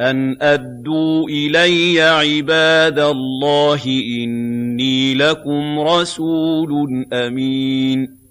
أَنْ أَدُّوا إِلَيَّ عِبَادَ اللَّهِ ۖ إِنِّي لَكُمْ رَسُولٌ أَمِينٌ.